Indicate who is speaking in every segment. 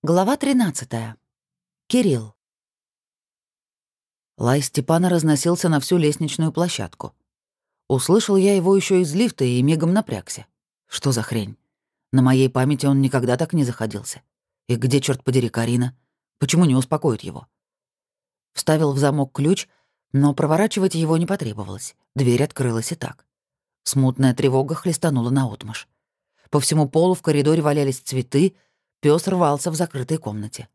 Speaker 1: Глава 13. Кирилл. Лай Степана разносился на всю лестничную площадку. Услышал я его еще из лифта и мигом напрягся. Что за хрень? На моей памяти он никогда так не заходился. И где, черт подери, Карина? Почему не успокоит его? Вставил в замок ключ, но проворачивать его не потребовалось. Дверь открылась и так. Смутная тревога хлестанула наотмашь. По всему полу в коридоре валялись цветы — Пёс рвался в закрытой комнате.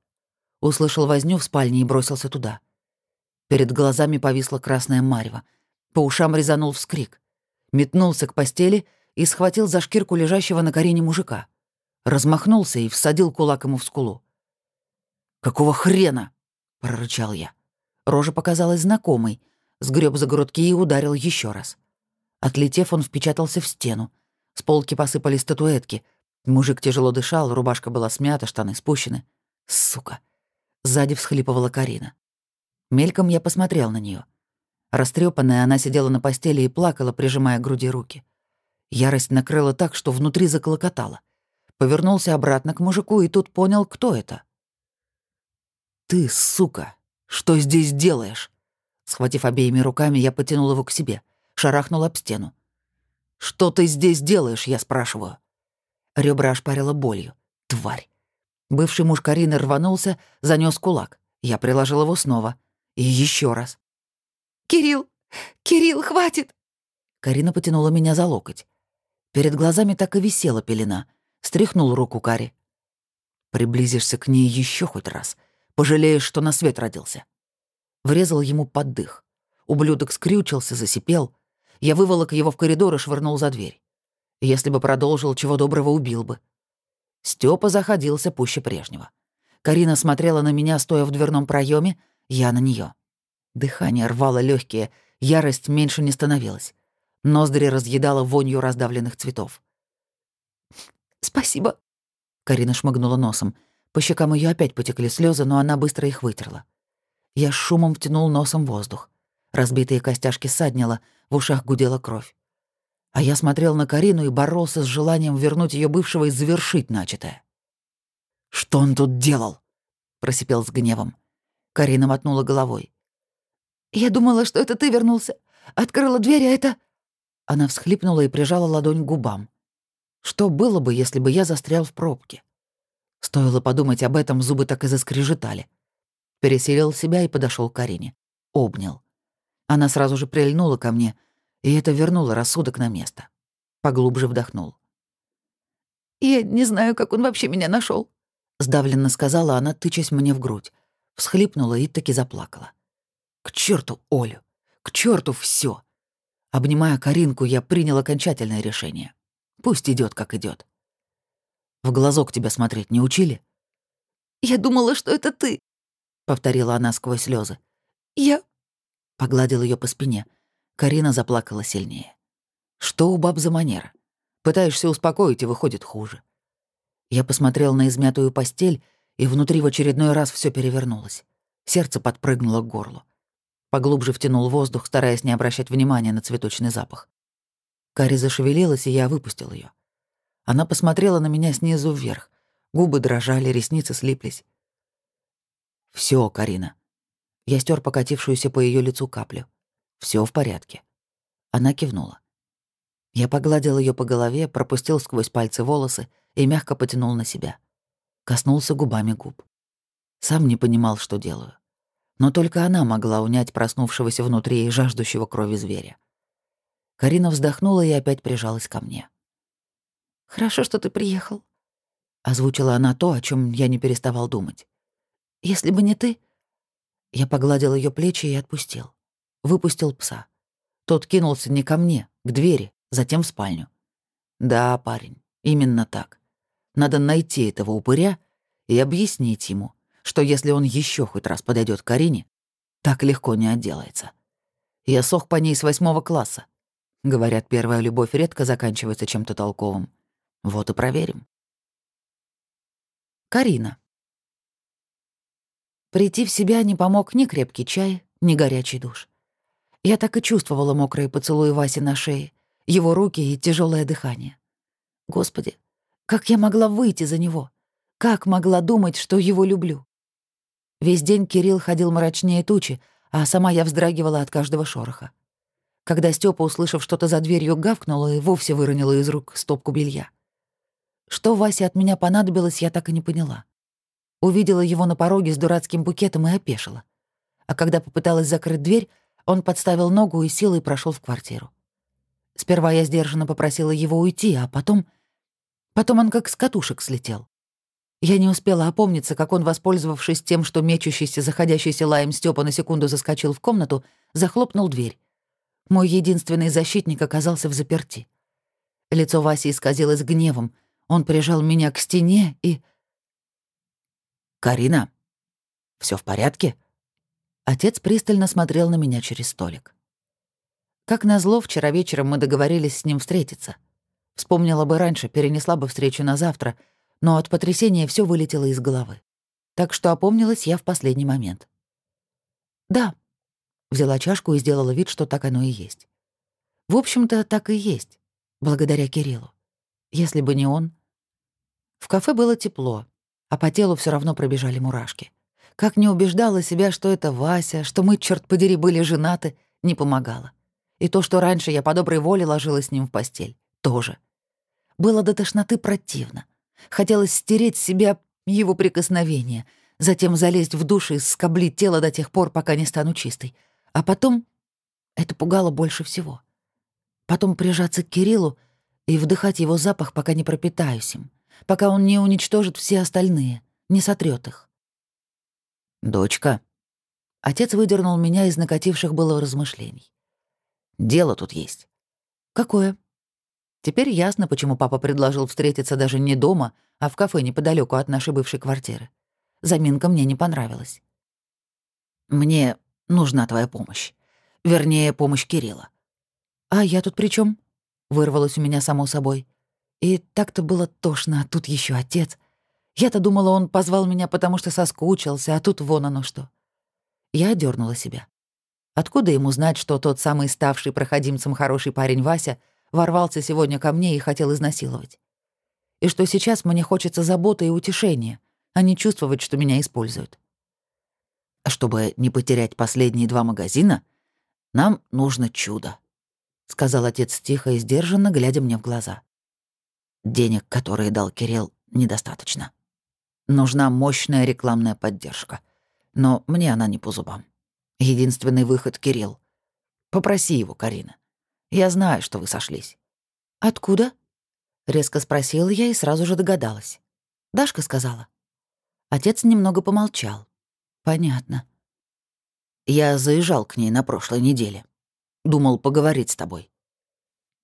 Speaker 1: Услышал возню в спальне и бросился туда. Перед глазами повисла красная марево. По ушам резанул вскрик. Метнулся к постели и схватил за шкирку лежащего на корене мужика. Размахнулся и всадил кулак ему в скулу. «Какого хрена?» — прорычал я. Рожа показалась знакомой. Сгреб за грудки и ударил еще раз. Отлетев, он впечатался в стену. С полки посыпались статуэтки, Мужик тяжело дышал, рубашка была смята, штаны спущены. Сука. Сзади всхлипывала Карина. Мельком я посмотрел на нее. Растрепанная, она сидела на постели и плакала, прижимая к груди руки. Ярость накрыла так, что внутри заколокотала. Повернулся обратно к мужику и тут понял, кто это. «Ты, сука, что здесь делаешь?» Схватив обеими руками, я потянул его к себе, шарахнул об стену. «Что ты здесь делаешь?» — я спрашиваю. Ребра ошпарило болью. Тварь. Бывший муж Карины рванулся, занёс кулак. Я приложил его снова. И еще раз.
Speaker 2: «Кирилл! Кирилл, хватит!»
Speaker 1: Карина потянула меня за локоть. Перед глазами так и висела пелена. Стряхнул руку Кари. Приблизишься к ней еще хоть раз. Пожалеешь, что на свет родился. Врезал ему под дых. Ублюдок скрючился, засипел. Я выволок его в коридор и швырнул за дверь. Если бы продолжил, чего доброго убил бы. Степа заходился пуще прежнего. Карина смотрела на меня, стоя в дверном проеме, я на нее. Дыхание рвало легкие, ярость меньше не становилась. Ноздри разъедала вонью раздавленных цветов.
Speaker 2: «Спасибо», —
Speaker 1: Карина шмыгнула носом. По щекам ее опять потекли слезы, но она быстро их вытерла. Я шумом втянул носом воздух. Разбитые костяшки саднило, в ушах гудела кровь. А я смотрел на Карину и боролся с желанием вернуть ее бывшего и завершить начатое. «Что он тут делал?» — просипел с гневом. Карина мотнула головой.
Speaker 2: «Я думала, что это ты вернулся. Открыла дверь, а это...»
Speaker 1: Она всхлипнула и прижала ладонь к губам. Что было бы, если бы я застрял в пробке? Стоило подумать об этом, зубы так и заскрежетали. Переселил себя и подошел к Карине. Обнял. Она сразу же прильнула ко мне — и это вернуло рассудок на место. Поглубже вдохнул.
Speaker 2: «Я не знаю, как он вообще меня нашел,
Speaker 1: сдавленно сказала она, тычась мне в грудь. Всхлипнула и таки заплакала. «К черту Олю! К черту все! Обнимая Каринку, я принял окончательное решение. Пусть идет, как идет. В глазок тебя смотреть не учили?
Speaker 2: Я думала, что это ты,
Speaker 1: повторила она сквозь слезы.
Speaker 2: Я
Speaker 1: погладил ее по спине. Карина заплакала сильнее. Что у баб за манера? Пытаешься успокоить, и выходит хуже. Я посмотрел на измятую постель, и внутри в очередной раз все перевернулось. Сердце подпрыгнуло к горлу. Поглубже втянул воздух, стараясь не обращать внимания на цветочный запах. Кари зашевелилась, и я выпустил ее. Она посмотрела на меня снизу вверх. Губы дрожали, ресницы слиплись. Все, Карина. Я стер покатившуюся по ее лицу каплю. Все в порядке. Она кивнула. Я погладил ее по голове, пропустил сквозь пальцы волосы и мягко потянул на себя. Коснулся губами губ. Сам не понимал, что делаю. Но только она могла унять проснувшегося внутри и жаждущего крови зверя. Карина вздохнула и опять прижалась ко мне.
Speaker 2: «Хорошо, что ты приехал», —
Speaker 1: озвучила она то, о чем я не переставал думать.
Speaker 2: «Если бы не ты...»
Speaker 1: Я погладил ее плечи и отпустил выпустил пса. Тот кинулся не ко мне, к двери, затем в спальню. Да, парень, именно так. Надо найти этого упыря и объяснить ему, что если он еще хоть раз подойдет к Карине, так легко не отделается. Я сох по ней с восьмого класса. Говорят, первая любовь редко заканчивается чем-то толковым. Вот и проверим. Карина. Прийти в себя не помог ни крепкий чай, ни горячий душ. Я так и чувствовала мокрые поцелуи Васи на шее, его руки и тяжелое дыхание. Господи, как я могла выйти за него?
Speaker 2: Как могла думать, что его люблю? Весь день Кирилл ходил мрачнее тучи, а сама я вздрагивала от каждого шороха. Когда Степа, услышав что-то за дверью, гавкнула и вовсе выронила из рук стопку белья. Что Васе от меня понадобилось, я так и не поняла. Увидела его на пороге с дурацким букетом и опешила. А когда попыталась закрыть дверь, он подставил ногу и силой прошел в квартиру. Сперва я сдержанно попросила его уйти, а потом... Потом он как с катушек слетел. Я не успела опомниться, как он, воспользовавшись тем, что мечущийся, заходящийся лаем Степа на секунду заскочил в комнату, захлопнул дверь. Мой единственный защитник оказался в заперти. Лицо Васи исказилось гневом. Он прижал меня к стене и...
Speaker 1: «Карина, все в порядке?»
Speaker 2: Отец пристально смотрел на меня через столик. Как назло, вчера вечером мы договорились с ним встретиться. Вспомнила бы раньше, перенесла бы встречу на завтра — но от потрясения все вылетело из головы. Так что опомнилась я в последний момент. «Да», — взяла чашку и сделала вид, что так оно и есть. В общем-то, так и есть, благодаря Кириллу. Если бы не он... В кафе было тепло, а по телу все равно пробежали мурашки. Как не убеждала себя, что это Вася, что мы, черт подери, были женаты, не помогало. И то, что раньше я по доброй воле ложилась с ним в постель, тоже. Было до тошноты противно. Хотелось стереть с себя его прикосновение, затем залезть в душ и скоблить тело до тех пор, пока не стану чистой. А потом... Это пугало больше всего. Потом прижаться к Кириллу и вдыхать его запах, пока не пропитаюсь им, пока он не уничтожит все остальные, не сотрет их.
Speaker 1: «Дочка».
Speaker 2: Отец выдернул меня из накативших было размышлений.
Speaker 1: «Дело тут есть».
Speaker 2: «Какое?» Теперь ясно, почему папа предложил встретиться даже не дома, а в кафе неподалеку от нашей бывшей квартиры. Заминка мне не понравилась.
Speaker 1: «Мне нужна твоя помощь. Вернее, помощь Кирилла».
Speaker 2: «А я тут при чем? вырвалось у меня само собой. И так-то было тошно, а тут еще отец. Я-то думала, он позвал меня, потому что соскучился, а тут вон оно что. Я дернула себя. Откуда ему знать, что тот самый ставший проходимцем хороший парень Вася — ворвался сегодня ко мне и хотел изнасиловать. И что сейчас мне хочется заботы и утешения, а не чувствовать, что меня используют.
Speaker 1: А чтобы не потерять последние два магазина, нам нужно чудо, сказал отец тихо и сдержанно, глядя мне в глаза. Денег, которые дал Кирилл, недостаточно. Нужна мощная рекламная поддержка. Но мне она не по зубам. Единственный выход — Кирилл. Попроси его, Карина. Я знаю, что вы сошлись».
Speaker 2: «Откуда?» — резко спросила я и сразу же догадалась. Дашка сказала. Отец немного помолчал. «Понятно».
Speaker 1: «Я заезжал к ней на прошлой неделе. Думал поговорить с тобой».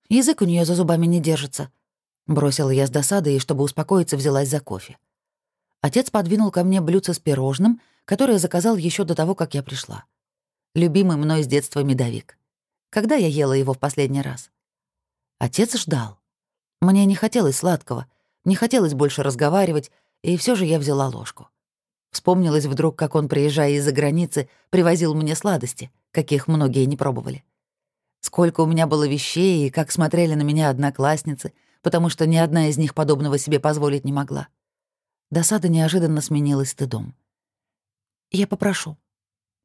Speaker 2: «Язык у нее за зубами не держится», — бросила я с досадой и, чтобы успокоиться, взялась за кофе. Отец подвинул ко мне блюдце с пирожным, которое заказал еще до того, как я пришла. Любимый мной с детства медовик. Когда я ела его в последний раз? Отец ждал. Мне не хотелось сладкого, не хотелось больше разговаривать, и все же я взяла ложку. Вспомнилось вдруг, как он, приезжая из-за границы, привозил мне сладости, каких многие не пробовали. Сколько у меня было вещей, и как смотрели на меня одноклассницы, потому что ни одна из них подобного себе позволить не могла. Досада неожиданно сменилась стыдом. «Я попрошу».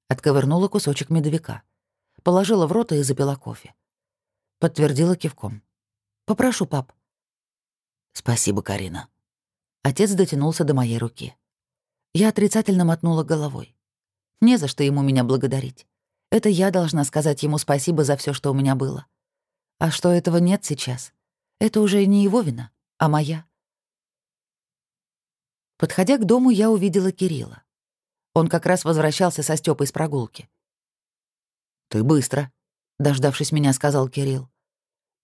Speaker 2: Отковырнула кусочек медовика положила в рот и запила кофе. Подтвердила кивком. «Попрошу, пап».
Speaker 1: «Спасибо, Карина».
Speaker 2: Отец дотянулся до моей руки. Я отрицательно мотнула головой. Не за что ему меня благодарить. Это я должна сказать ему спасибо за все, что у меня было. А что этого нет сейчас, это уже не его вина, а моя. Подходя к дому, я увидела Кирилла. Он как раз возвращался со Стёпой с прогулки.
Speaker 1: «Ты быстро», — дождавшись меня, сказал Кирилл.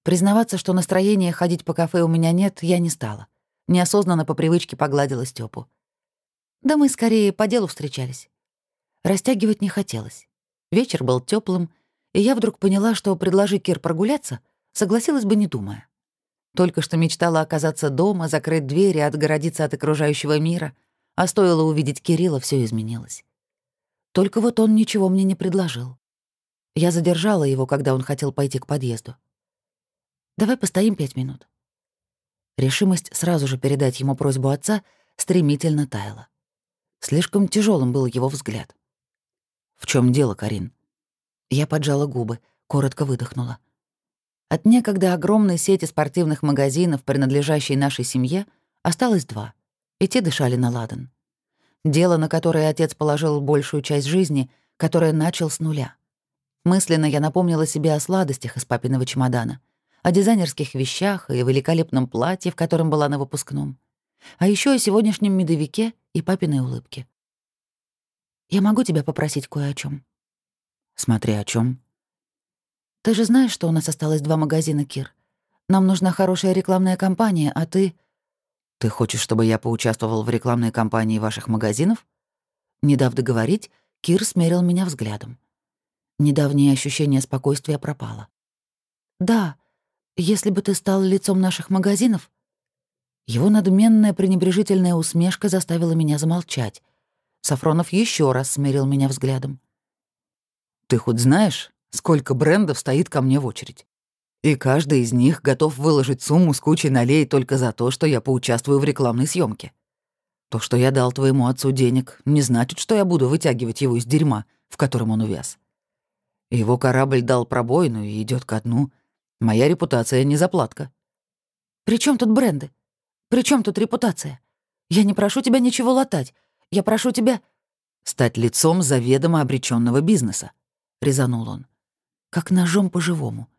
Speaker 2: Признаваться, что настроения ходить по кафе у меня нет, я не стала. Неосознанно по привычке погладила Стёпу. Да мы скорее по делу встречались. Растягивать не хотелось. Вечер был теплым, и я вдруг поняла, что предложи Кир прогуляться, согласилась бы не думая. Только что мечтала оказаться дома, закрыть двери, отгородиться от окружающего мира, а стоило увидеть Кирилла, все изменилось. Только вот он ничего мне не предложил. Я задержала его, когда он хотел пойти к подъезду. «Давай постоим пять минут». Решимость сразу же передать ему просьбу отца стремительно таяла. Слишком тяжелым был его взгляд.
Speaker 1: «В чем дело, Карин?»
Speaker 2: Я поджала губы, коротко выдохнула. От некогда огромной сети спортивных магазинов, принадлежащей нашей семье, осталось два, и те дышали на ладан. Дело, на которое отец положил большую часть жизни, которое начал с нуля. Мысленно я напомнила себе о сладостях из папиного чемодана, о дизайнерских вещах и великолепном платье, в котором была на выпускном, а еще о сегодняшнем медовике и папиной улыбке. «Я могу тебя попросить кое о чем.
Speaker 1: «Смотри, о чем.
Speaker 2: «Ты же знаешь, что у нас осталось два магазина, Кир. Нам нужна хорошая рекламная кампания, а ты...»
Speaker 1: «Ты хочешь, чтобы я поучаствовал в рекламной кампании ваших магазинов?»
Speaker 2: Не дав договорить, Кир смерил меня взглядом. Недавнее ощущение спокойствия пропало. «Да, если бы ты стал лицом наших магазинов...» Его надменная пренебрежительная усмешка заставила меня замолчать. Сафронов еще раз смерил меня взглядом.
Speaker 1: «Ты хоть знаешь, сколько брендов стоит ко мне в очередь? И каждый из них готов выложить сумму с кучей налей только за то, что я поучаствую в рекламной съемке. То, что я дал твоему отцу денег, не значит, что я буду вытягивать его из дерьма, в котором он увяз. Его корабль дал пробоину и идет ко дну. Моя репутация не заплатка.
Speaker 2: При чем тут бренды? При чем тут репутация? Я не прошу тебя ничего латать. Я прошу тебя...
Speaker 1: Стать лицом заведомо обреченного бизнеса, резанул он.
Speaker 2: Как ножом по-живому.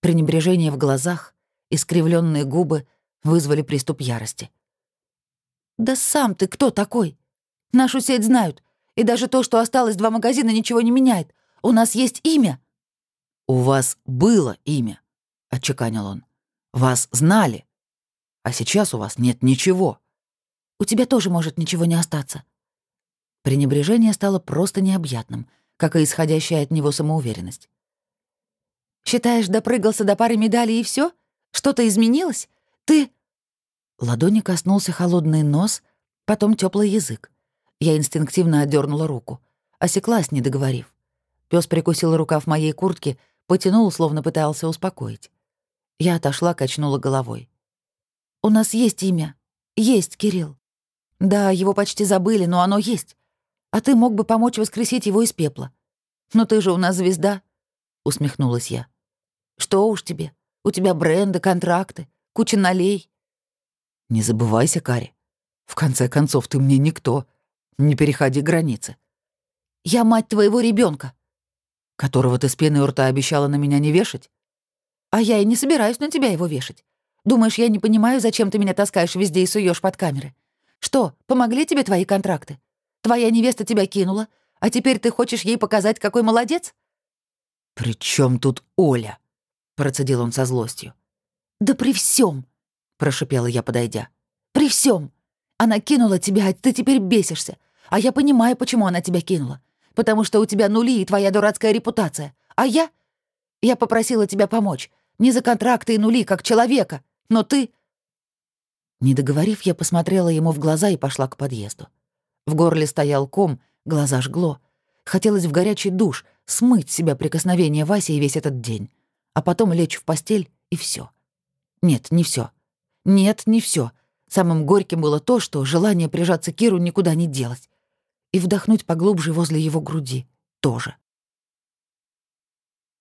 Speaker 2: Пренебрежение в глазах, искривленные губы вызвали приступ ярости. «Да сам ты кто такой? Нашу сеть знают, и даже то, что осталось два магазина, ничего не меняет. У нас есть имя».
Speaker 1: «У вас было имя», — отчеканил он. «Вас знали. А сейчас у вас нет ничего.
Speaker 2: У тебя тоже может ничего не остаться. Пренебрежение стало просто необъятным, как и исходящая от него самоуверенность. «Считаешь, допрыгался до пары медалей и все? Что-то изменилось? Ты...» Ладони коснулся холодный нос, потом теплый язык. Я инстинктивно отдернула руку. Осеклась, не договорив. Пёс прикусил рукав моей куртки, потянул, словно пытался успокоить. Я отошла, качнула головой. «У нас есть имя. Есть, Кирилл. Да, его почти забыли, но оно есть. А ты мог бы помочь воскресить его из пепла. Но ты же у нас звезда», — усмехнулась я. «Что уж тебе? У тебя бренды, контракты, куча налей».
Speaker 1: «Не забывайся, Кари. В конце концов, ты мне никто. Не переходи границы».
Speaker 2: «Я мать твоего ребенка,
Speaker 1: «Которого ты с пеной у рта обещала на меня не вешать?»
Speaker 2: «А я и не собираюсь на тебя его вешать. Думаешь, я не понимаю, зачем ты меня таскаешь везде и суешь под камеры? Что, помогли тебе твои контракты? Твоя невеста тебя кинула, а теперь ты хочешь ей показать, какой молодец?»
Speaker 1: «При чем тут Оля?» — процедил он со злостью.
Speaker 2: «Да при всем, прошипела я, подойдя. «При всем. Она кинула тебя, а ты теперь бесишься. А я понимаю, почему она тебя кинула. Потому что у тебя нули и твоя дурацкая репутация. А я... Я попросила тебя помочь. Не за контракты и нули, как человека. Но ты...» Не договорив, я посмотрела ему в глаза и пошла к подъезду. В горле стоял ком, глаза жгло. Хотелось в горячий душ, смыть себя прикосновение Васи и весь этот день. А потом лечь в постель, и все. Нет, не все. Нет, не все. Самым горьким было то, что желание прижаться к Киру никуда не делось. И вдохнуть поглубже возле его груди тоже.